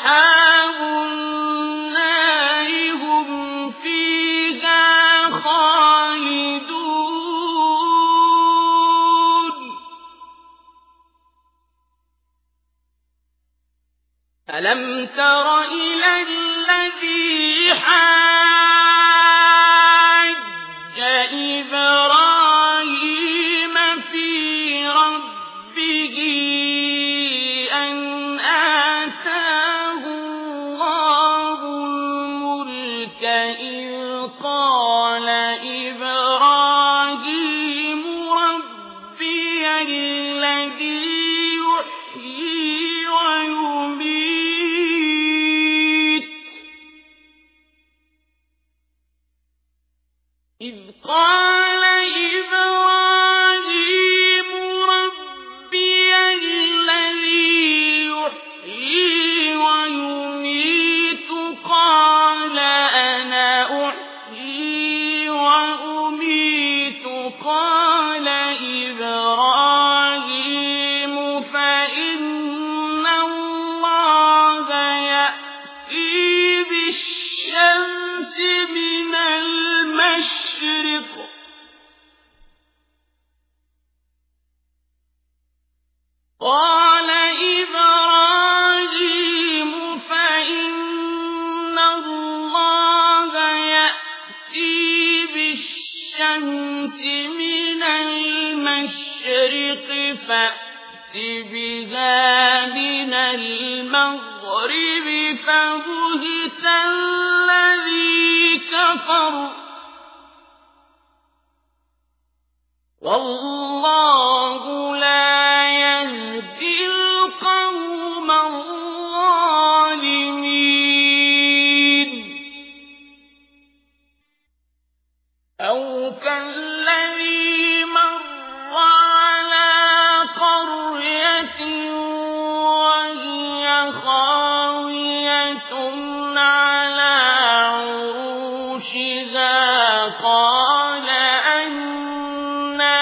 أصحاب النار هم فيها خالدون. ألم تر إلى الذي حاج قال بالشمس من المشرق فأت بها من المغرب فبهت الذي كفر. والله عروشها قال أنا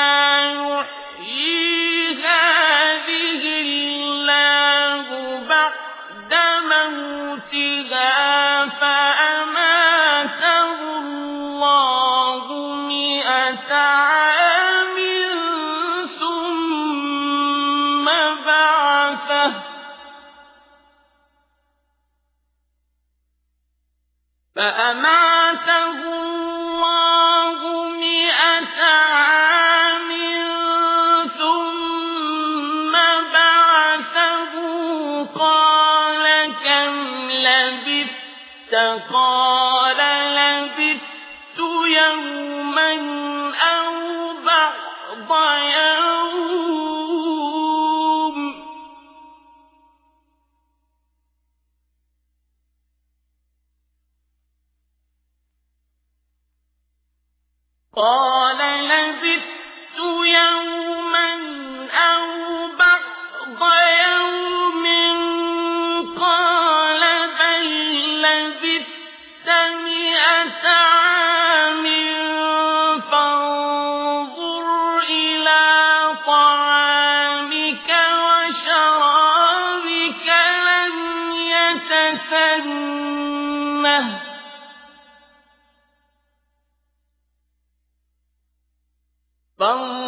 يحيي هذه الله بعد موتها فأماته الله مئة عام ثم بعثه فأماته كم لبثت؟ قال لبثت يوما أو بعض يوم. قال يتسنه فانظر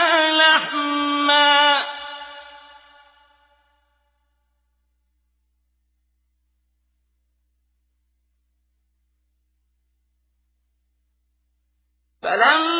فلما